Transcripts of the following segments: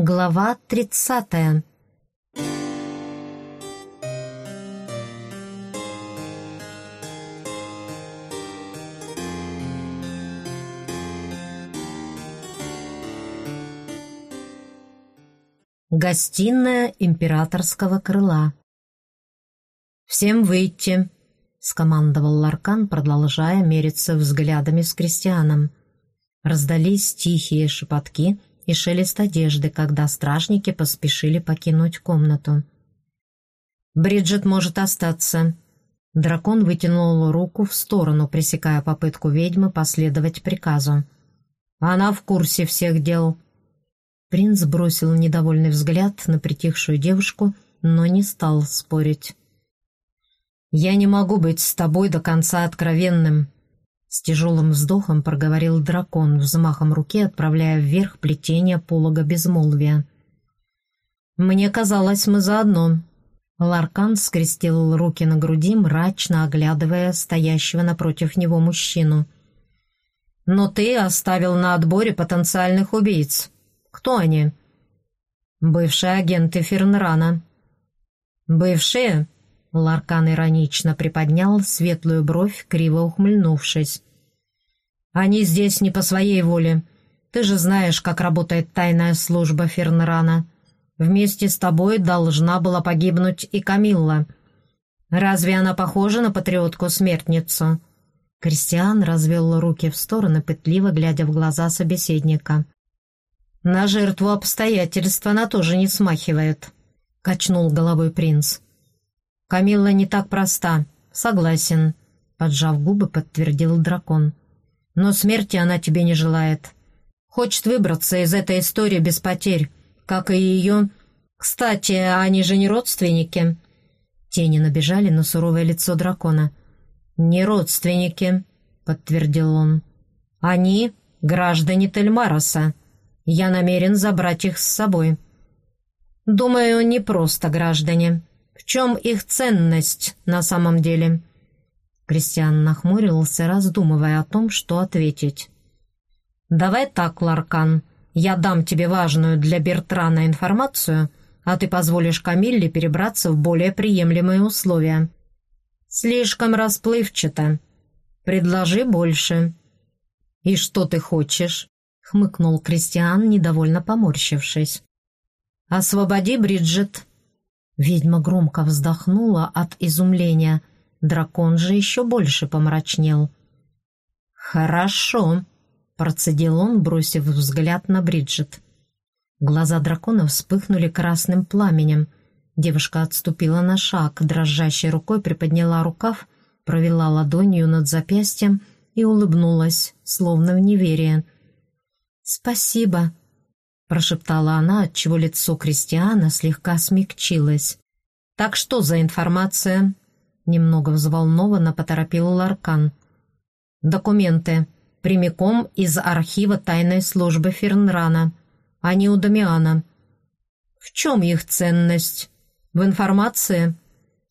Глава тридцатая Гостиная императорского крыла «Всем выйти!» — скомандовал Ларкан, продолжая мериться взглядами с крестьяном. Раздались тихие шепотки и шелест одежды, когда стражники поспешили покинуть комнату. «Бриджит может остаться». Дракон вытянул руку в сторону, пресекая попытку ведьмы последовать приказу. «Она в курсе всех дел». Принц бросил недовольный взгляд на притихшую девушку, но не стал спорить. «Я не могу быть с тобой до конца откровенным», с тяжелым вздохом проговорил дракон, взмахом руки отправляя вверх плетение полога безмолвия. «Мне казалось, мы заодно». Ларкан скрестил руки на груди, мрачно оглядывая стоящего напротив него мужчину. «Но ты оставил на отборе потенциальных убийц. Кто они?» «Бывшие агенты Фернрана». «Бывшие?» Ларкан иронично приподнял светлую бровь, криво ухмыльнувшись. «Они здесь не по своей воле. Ты же знаешь, как работает тайная служба Фернрана. Вместе с тобой должна была погибнуть и Камилла. Разве она похожа на патриотку-смертницу?» Кристиан развел руки в стороны, пытливо глядя в глаза собеседника. «На жертву обстоятельства она тоже не смахивает», — качнул головой принц. «Камилла не так проста, согласен», — поджав губы, подтвердил дракон. «Но смерти она тебе не желает. Хочет выбраться из этой истории без потерь, как и ее... Кстати, они же не родственники». Тени набежали на суровое лицо дракона. «Не родственники», — подтвердил он. «Они — граждане Тельмароса. Я намерен забрать их с собой». «Думаю, не просто граждане», в чем их ценность на самом деле?» Кристиан нахмурился, раздумывая о том, что ответить. «Давай так, Ларкан, я дам тебе важную для Бертрана информацию, а ты позволишь Камилле перебраться в более приемлемые условия. Слишком расплывчато. Предложи больше». «И что ты хочешь?» — хмыкнул Кристиан, недовольно поморщившись. «Освободи Бриджит Ведьма громко вздохнула от изумления. Дракон же еще больше помрачнел. «Хорошо», — процедил он, бросив взгляд на Бриджит. Глаза дракона вспыхнули красным пламенем. Девушка отступила на шаг, дрожащей рукой приподняла рукав, провела ладонью над запястьем и улыбнулась, словно в неверие. «Спасибо», прошептала она, отчего лицо Кристиана слегка смягчилось. «Так что за информация?» Немного взволнованно поторопил Ларкан. «Документы. Прямиком из архива тайной службы Фернрана, а не у Дамиана. В чем их ценность? В информации?»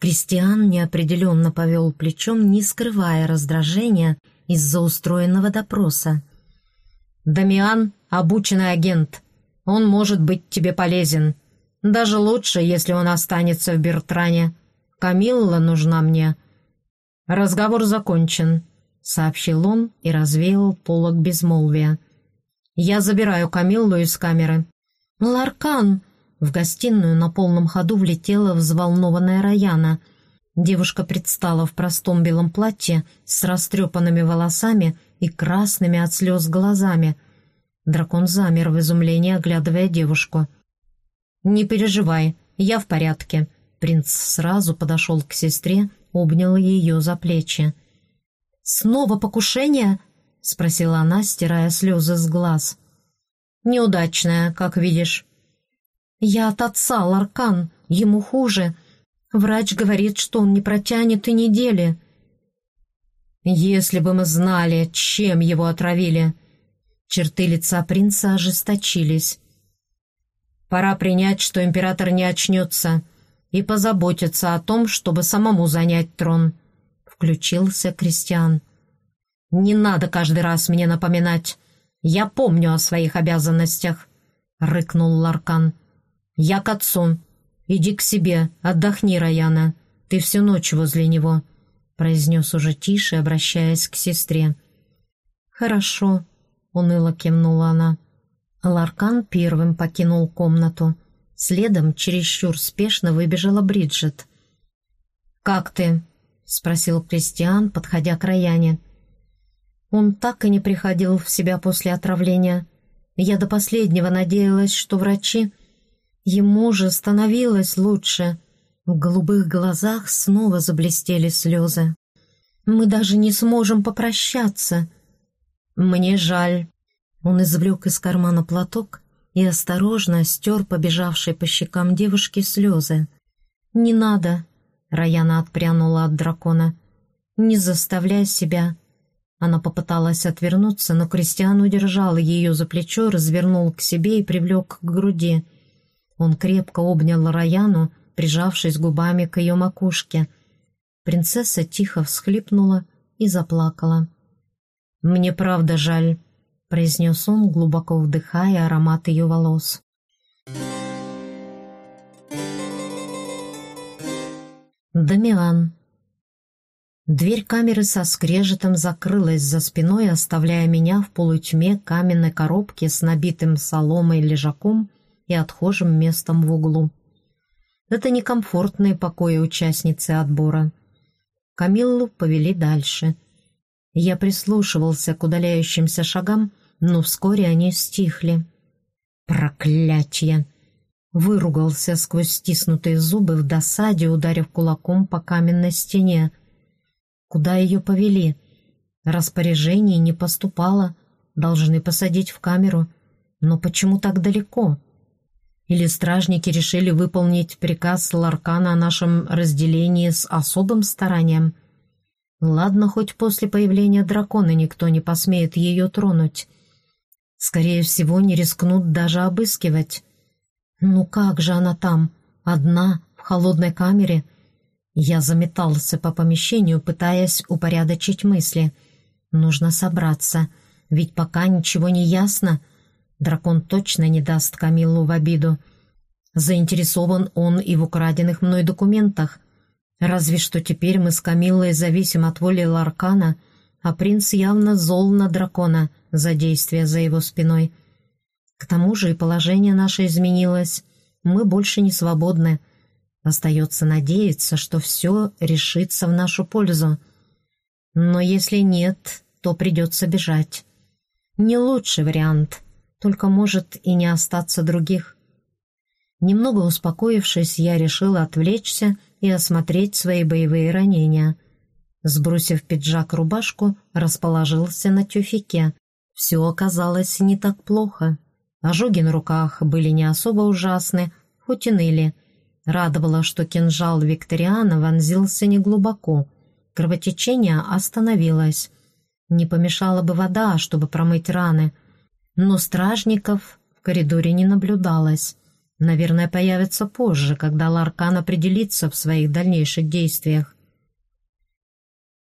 Кристиан неопределенно повел плечом, не скрывая раздражения из-за устроенного допроса. «Дамиан — обученный агент», он может быть тебе полезен. Даже лучше, если он останется в Бертране. Камилла нужна мне». «Разговор закончен», — сообщил он и развеял полог безмолвия. «Я забираю Камиллу из камеры». «Ларкан!» В гостиную на полном ходу влетела взволнованная Раяна. Девушка предстала в простом белом платье с растрепанными волосами и красными от слез глазами — Дракон замер в изумлении, оглядывая девушку. «Не переживай, я в порядке». Принц сразу подошел к сестре, обнял ее за плечи. «Снова покушение?» — спросила она, стирая слезы с глаз. «Неудачное, как видишь». «Я от отца, Ларкан, ему хуже. Врач говорит, что он не протянет и недели». «Если бы мы знали, чем его отравили», Черты лица принца ожесточились. «Пора принять, что император не очнется, и позаботиться о том, чтобы самому занять трон», — включился Кристиан. «Не надо каждый раз мне напоминать. Я помню о своих обязанностях. — рыкнул Ларкан. «Я к отцу. Иди к себе, отдохни, Раяна. Ты всю ночь возле него», — произнес уже тише, обращаясь к сестре. «Хорошо», — уныло кивнула она. Ларкан первым покинул комнату. Следом, чересчур спешно, выбежала Бриджит. «Как ты?» — спросил Кристиан, подходя к Раяне. Он так и не приходил в себя после отравления. Я до последнего надеялась, что врачи... Ему же становилось лучше. В голубых глазах снова заблестели слезы. «Мы даже не сможем попрощаться». «Мне жаль». Он извлек из кармана платок и осторожно стер побежавшей по щекам девушки слезы. «Не надо!» — Раяна отпрянула от дракона. «Не заставляй себя!» Она попыталась отвернуться, но Кристиан удержал ее за плечо, развернул к себе и привлек к груди. Он крепко обнял Раяну, прижавшись губами к ее макушке. Принцесса тихо всхлипнула и заплакала. «Мне правда жаль», — произнес он, глубоко вдыхая аромат ее волос. Дамиан. Дверь камеры со скрежетом закрылась за спиной, оставляя меня в полутьме каменной коробки с набитым соломой лежаком и отхожим местом в углу. Это некомфортные покои участницы отбора. Камиллу повели дальше. Я прислушивался к удаляющимся шагам, но вскоре они стихли. «Проклятье!» Выругался сквозь стиснутые зубы в досаде, ударив кулаком по каменной стене. Куда ее повели? Распоряжений не поступало. Должны посадить в камеру. Но почему так далеко? Или стражники решили выполнить приказ Ларкана о нашем разделении с особым старанием? Ладно, хоть после появления дракона никто не посмеет ее тронуть. Скорее всего, не рискнут даже обыскивать. Ну как же она там, одна, в холодной камере? Я заметался по помещению, пытаясь упорядочить мысли. Нужно собраться, ведь пока ничего не ясно. Дракон точно не даст Камиллу в обиду. Заинтересован он и в украденных мной документах. Разве что теперь мы с Камиллой зависим от воли Ларкана — а принц явно зол на дракона за действия за его спиной. К тому же и положение наше изменилось. Мы больше не свободны. Остается надеяться, что все решится в нашу пользу. Но если нет, то придется бежать. Не лучший вариант, только может и не остаться других. Немного успокоившись, я решила отвлечься и осмотреть свои боевые ранения — Сбросив пиджак-рубашку, расположился на тюфике. Все оказалось не так плохо. Ожоги на руках были не особо ужасны, хоть и ныли. Радовало, что кинжал Викториана вонзился неглубоко. Кровотечение остановилось. Не помешала бы вода, чтобы промыть раны. Но стражников в коридоре не наблюдалось. Наверное, появится позже, когда Ларкан определится в своих дальнейших действиях.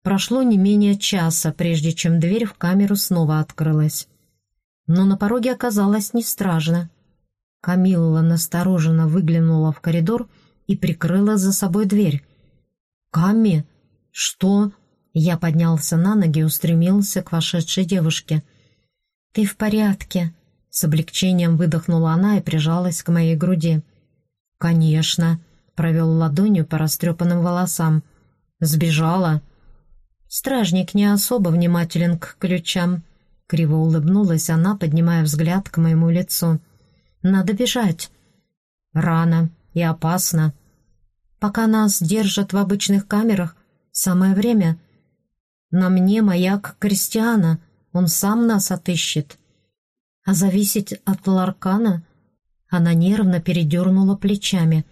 Прошло не менее часа, прежде чем дверь в камеру снова открылась. Но на пороге оказалось не стражно. Камилла настороженно выглянула в коридор и прикрыла за собой дверь. «Камми? Что?» Я поднялся на ноги и устремился к вошедшей девушке. «Ты в порядке?» С облегчением выдохнула она и прижалась к моей груди. «Конечно», — провел ладонью по растрепанным волосам. «Сбежала?» Стражник не особо внимателен к ключам. Криво улыбнулась она, поднимая взгляд к моему лицу. «Надо бежать». «Рано и опасно. Пока нас держат в обычных камерах, самое время. На мне маяк Кристиана, он сам нас отыщет. А зависеть от Ларкана...» Она нервно передернула плечами.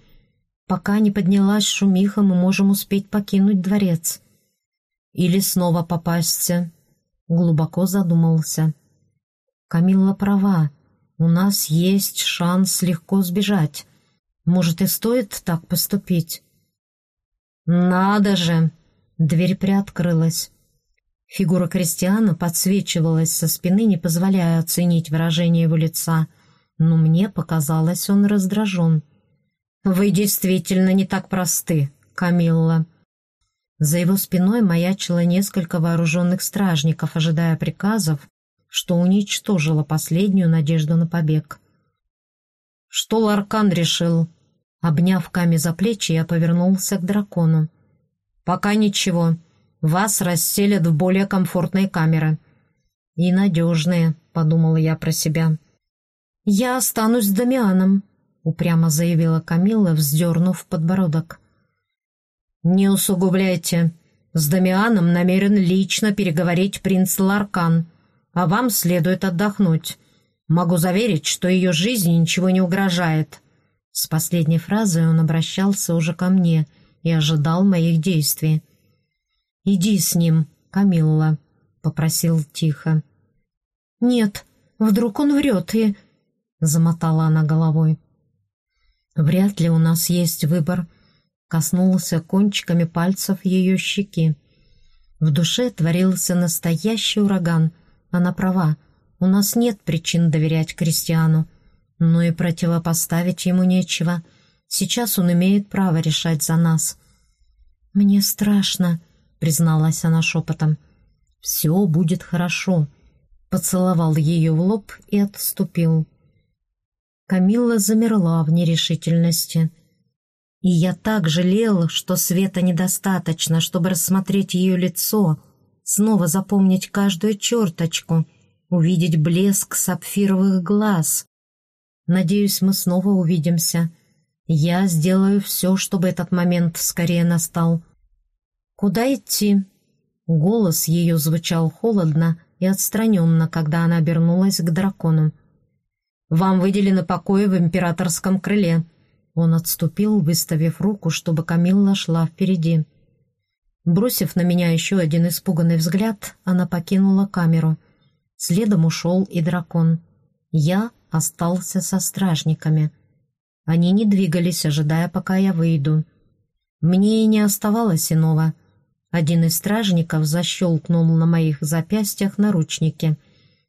«Пока не поднялась шумиха, мы можем успеть покинуть дворец». Или снова попасться?» Глубоко задумался. «Камилла права. У нас есть шанс легко сбежать. Может, и стоит так поступить?» «Надо же!» Дверь приоткрылась. Фигура Кристиана подсвечивалась со спины, не позволяя оценить выражение его лица. но мне показалось, он раздражен. «Вы действительно не так просты, Камилла». За его спиной маячило несколько вооруженных стражников, ожидая приказов, что уничтожило последнюю надежду на побег. «Что Ларкан решил?» Обняв Ками за плечи, я повернулся к дракону. «Пока ничего. Вас расселят в более комфортные камеры». «И надежные», — подумала я про себя. «Я останусь с Дамианом», — упрямо заявила Камилла, вздернув подбородок. «Не усугубляйте. С Дамианом намерен лично переговорить принц Ларкан, а вам следует отдохнуть. Могу заверить, что ее жизни ничего не угрожает». С последней фразой он обращался уже ко мне и ожидал моих действий. «Иди с ним, Камилла», — попросил тихо. «Нет, вдруг он врет и...» — замотала она головой. «Вряд ли у нас есть выбор», коснулся кончиками пальцев ее щеки. В душе творился настоящий ураган. Она права, у нас нет причин доверять Кристиану, но и противопоставить ему нечего. Сейчас он имеет право решать за нас. «Мне страшно», — призналась она шепотом. «Все будет хорошо», — поцеловал ее в лоб и отступил. Камилла замерла в нерешительности — и я так жалел, что света недостаточно, чтобы рассмотреть ее лицо, снова запомнить каждую черточку, увидеть блеск сапфировых глаз. Надеюсь, мы снова увидимся. Я сделаю все, чтобы этот момент скорее настал. Куда идти? Голос ее звучал холодно и отстраненно, когда она обернулась к дракону. «Вам выделены покои в императорском крыле», он отступил, выставив руку, чтобы Камилла шла впереди. Бросив на меня еще один испуганный взгляд, она покинула камеру. Следом ушел и дракон. Я остался со стражниками. Они не двигались, ожидая, пока я выйду. Мне и не оставалось иного. Один из стражников защелкнул на моих запястьях наручники.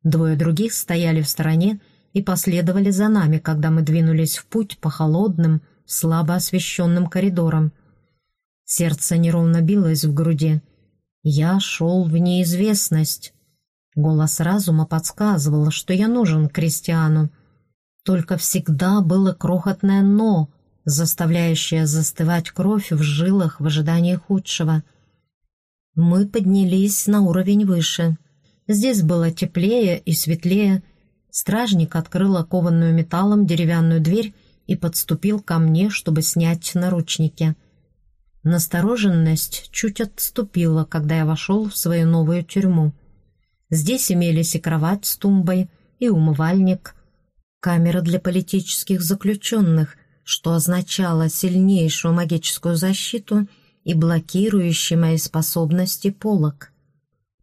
Двое других стояли в стороне, и последовали за нами, когда мы двинулись в путь по холодным, слабо освещенным коридорам. Сердце неровно билось в груди. Я шел в неизвестность. Голос разума подсказывал, что я нужен Кристиану. Только всегда было крохотное «но», заставляющее застывать кровь в жилах в ожидании худшего. Мы поднялись на уровень выше. Здесь было теплее и светлее, Стражник открыл окованную металлом деревянную дверь и подступил ко мне, чтобы снять наручники. Настороженность чуть отступила, когда я вошел в свою новую тюрьму. Здесь имелись и кровать с тумбой, и умывальник, камера для политических заключенных, что означало сильнейшую магическую защиту и блокирующий мои способности полок.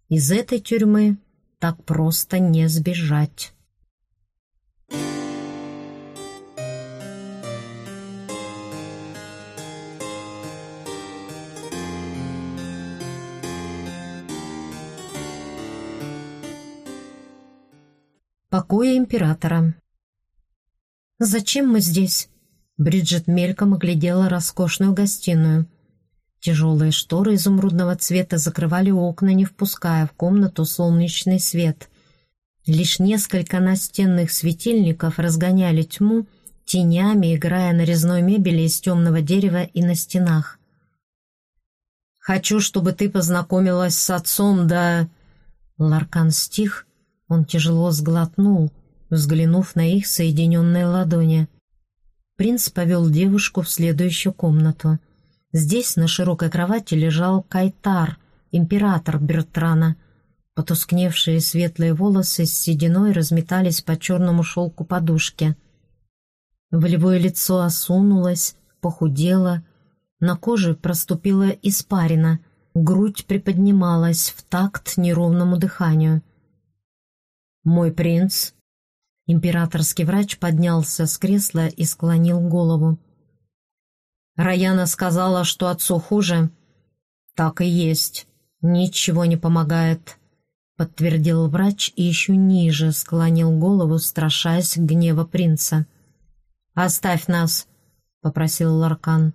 Из этой тюрьмы так просто не сбежать. Покоя императора. «Зачем мы здесь?» Бриджит мельком оглядела роскошную гостиную. Тяжелые шторы изумрудного цвета закрывали окна, не впуская в комнату солнечный свет. Лишь несколько настенных светильников разгоняли тьму, тенями играя на резной мебели из темного дерева и на стенах. «Хочу, чтобы ты познакомилась с отцом, да...» Ларкан стих, он тяжело сглотнул, взглянув на их соединенные ладони. Принц повел девушку в следующую комнату. Здесь на широкой кровати лежал Кайтар, император Бертрана. Потускневшие светлые волосы с сединой разметались по черному шелку подушки. Волевое лицо осунулось, похудело, на коже проступила испарина, грудь приподнималась в такт неровному дыханию. «Мой принц!» Императорский врач поднялся с кресла и склонил голову. «Раяна сказала, что отцу хуже?» «Так и есть. Ничего не помогает. подтвердил врач и еще ниже склонил голову, страшась гнева принца. «Оставь нас!» — попросил Ларкан.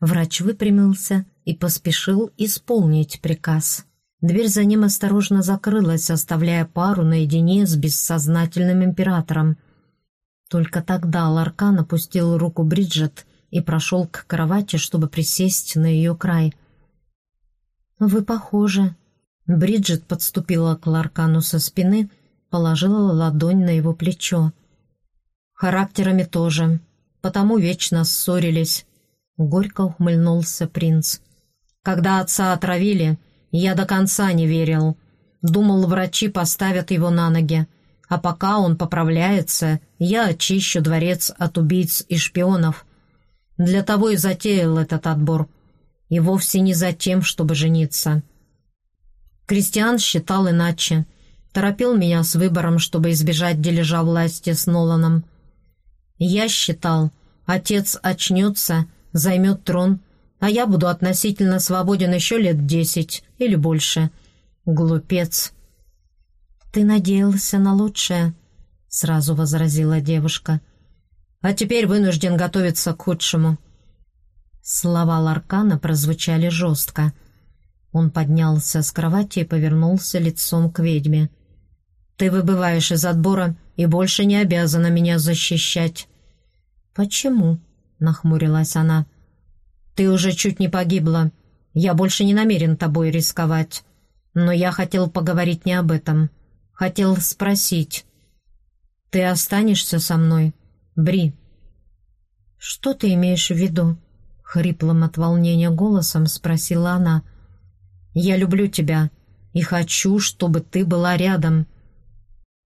Врач выпрямился и поспешил исполнить приказ. Дверь за ним осторожно закрылась, оставляя пару наедине с бессознательным императором. Только тогда Ларкан опустил руку Бриджет и прошел к кровати, чтобы присесть на ее край. «Вы похожи». Бриджит подступила к Ларкану со спины, положила ладонь на его плечо. «Характерами тоже, потому вечно ссорились», — горько ухмыльнулся принц. «Когда отца отравили, я до конца не верил. Думал, врачи поставят его на ноги. А пока он поправляется, я очищу дворец от убийц и шпионов. Для того и затеял этот отбор. И вовсе не за тем, чтобы жениться. Кристиан считал иначе. Торопил меня с выбором, чтобы избежать дележа власти с Ноланом. Я считал, отец очнется, займет трон, а я буду относительно свободен еще лет десять или больше. Глупец. «Ты надеялся на лучшее», — сразу возразила девушка. «А теперь вынужден готовиться к худшему». Слова Ларкана прозвучали жестко. Он поднялся с кровати и повернулся лицом к ведьме. «Ты выбываешь из отбора и больше не обязана меня защищать». «Почему?» — нахмурилась она. «Ты уже чуть не погибла. Я больше не намерен тобой рисковать. Но я хотел поговорить не об этом. Хотел спросить. Ты останешься со мной, Бри?» «Что ты имеешь в виду?» — хриплым от волнения голосом спросила она. «Я люблю тебя и хочу, чтобы ты была рядом.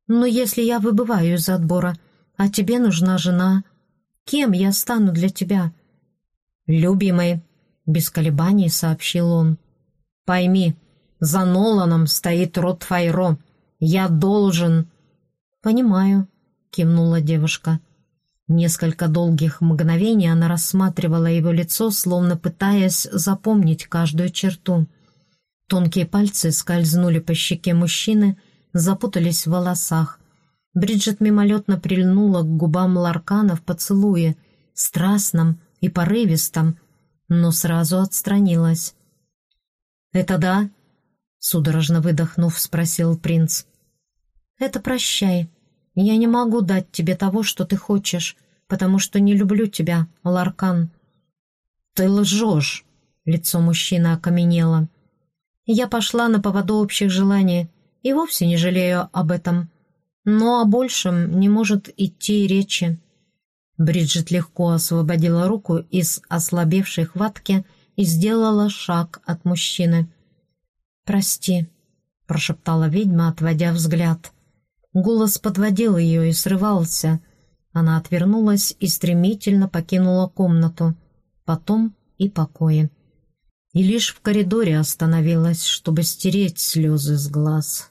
Но если я выбываю из отбора, а тебе нужна жена, кем я стану для тебя?» «Любимый», — без колебаний сообщил он. «Пойми, за Ноланом стоит род Файро. Я должен...» «Понимаю», — кивнула девушка. Несколько долгих мгновений она рассматривала его лицо, словно пытаясь запомнить каждую черту. Тонкие пальцы скользнули по щеке мужчины, запутались в волосах. Бриджит мимолетно прильнула к губам Ларкана в поцелуе, страстном и порывистом, но сразу отстранилась. «Это да?» — судорожно выдохнув, спросил принц. «Это прощай. Я не могу дать тебе того, что ты хочешь, потому что не люблю тебя, Ларкан». «Ты лжешь!» — лицо мужчины окаменело. «Я пошла на поводу общих желаний и вовсе не жалею об этом. Но о большем не может идти речи. Бриджит легко освободила руку из ослабевшей хватки и сделала шаг от мужчины. «Прости», — прошептала ведьма, отводя взгляд. Голос подводил ее и срывался. Она отвернулась и стремительно покинула комнату, потом и покои. И лишь в коридоре остановилась, чтобы стереть слезы с глаз.